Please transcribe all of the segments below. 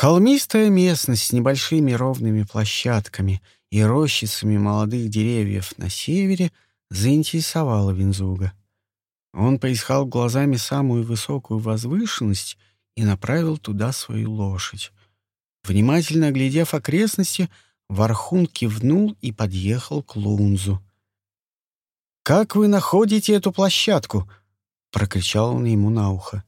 Холмистая местность с небольшими ровными площадками и рощицами молодых деревьев на севере заинтересовала Винзуга. Он поискал глазами самую высокую возвышенность и направил туда свою лошадь. Внимательно оглядев окрестности, Вархун кивнул и подъехал к Лунзу. «Как вы находите эту площадку?» — прокричал он ему на ухо.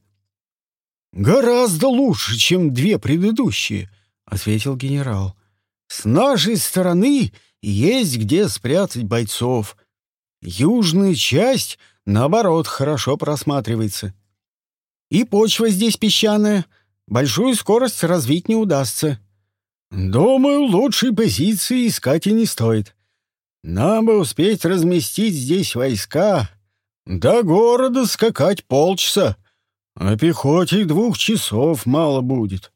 «Гораздо лучше, чем две предыдущие», — ответил генерал. «С нашей стороны есть где спрятать бойцов. Южная часть, наоборот, хорошо просматривается. И почва здесь песчаная, большую скорость развить не удастся. Думаю, лучшей позиции искать и не стоит. Нам бы успеть разместить здесь войска. До города скакать полчаса, а пехоте двух часов мало будет.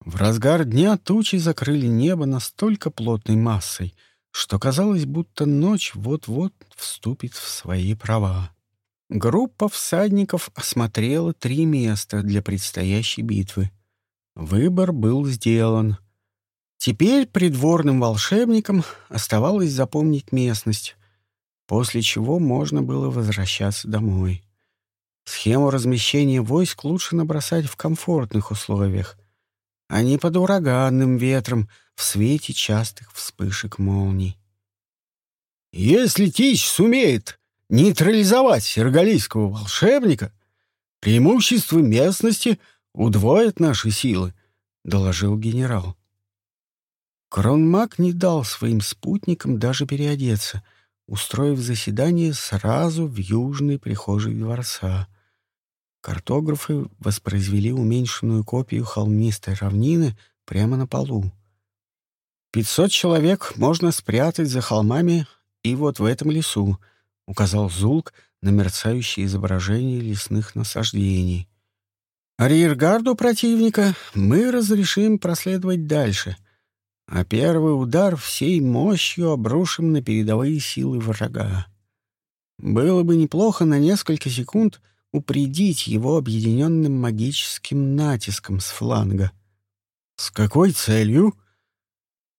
В разгар дня тучи закрыли небо настолько плотной массой, что казалось, будто ночь вот-вот вступит в свои права. Группа всадников осмотрела три места для предстоящей битвы. Выбор был сделан. Теперь придворным волшебникам оставалось запомнить местность, после чего можно было возвращаться домой. Схему размещения войск лучше набросать в комфортных условиях, а не под ураганным ветром в свете частых вспышек молний. «Если Тич сумеет нейтрализовать сергалийского волшебника, преимущество местности удвоит наши силы», — доложил генерал. Кронмак не дал своим спутникам даже переодеться, устроив заседание сразу в южной прихожей дворца — Картографы воспроизвели уменьшенную копию холмистой равнины прямо на полу. «Пятьсот человек можно спрятать за холмами и вот в этом лесу», — указал Зулк на мерцающее изображение лесных насаждений. «Арьергарду противника мы разрешим проследовать дальше, а первый удар всей мощью обрушим на передовые силы врага. Было бы неплохо на несколько секунд — упредить его объединенным магическим натиском с фланга. С какой целью?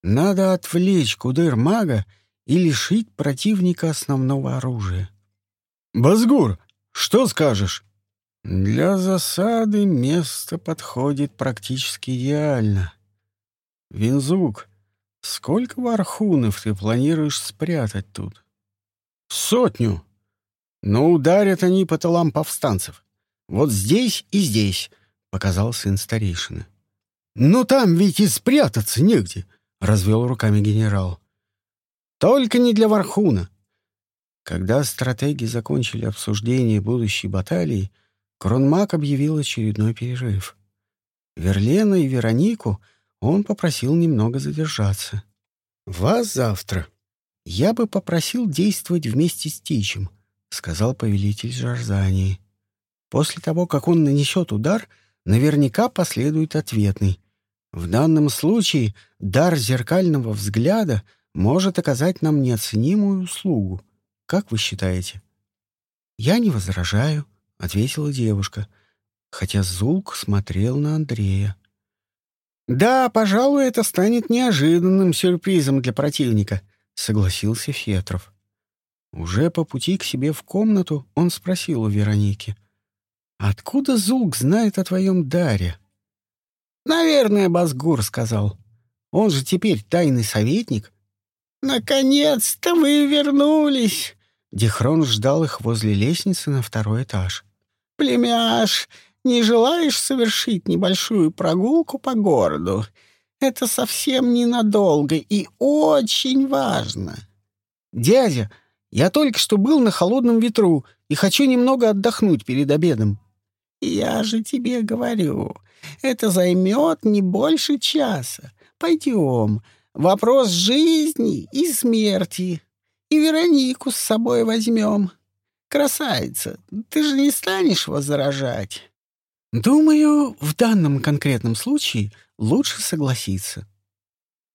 Надо отвлечь кудыр мага и лишить противника основного оружия. «Базгур, что скажешь?» «Для засады место подходит практически идеально. Винзук, сколько вархунов ты планируешь спрятать тут?» «Сотню», но ударят они по тылам повстанцев. Вот здесь и здесь, — показал сын старейшины. «Но там ведь и спрятаться негде», — развел руками генерал. «Только не для Вархуна». Когда стратеги закончили обсуждение будущей баталии, Кронмак объявил очередной перерыв. Верлена и Веронику он попросил немного задержаться. «Вас завтра. Я бы попросил действовать вместе с Тичем», — сказал повелитель Жарзании. «После того, как он нанесет удар, наверняка последует ответный. В данном случае дар зеркального взгляда может оказать нам неоценимую услугу. Как вы считаете?» «Я не возражаю», — ответила девушка, хотя Зулк смотрел на Андрея. «Да, пожалуй, это станет неожиданным сюрпризом для противника», — согласился Фетров. Уже по пути к себе в комнату он спросил у Вероники. «Откуда Зулк знает о твоем даре?» «Наверное, Базгур сказал. Он же теперь тайный советник». «Наконец-то вы вернулись!» Дихрон ждал их возле лестницы на второй этаж. «Племяш, не желаешь совершить небольшую прогулку по городу? Это совсем ненадолго и очень важно». «Дядя, я только что был на холодном ветру и хочу немного отдохнуть перед обедом». «Я же тебе говорю, это займет не больше часа. Пойдем. Вопрос жизни и смерти. И Веронику с собой возьмем. Красавица, ты же не станешь возражать?» «Думаю, в данном конкретном случае лучше согласиться»,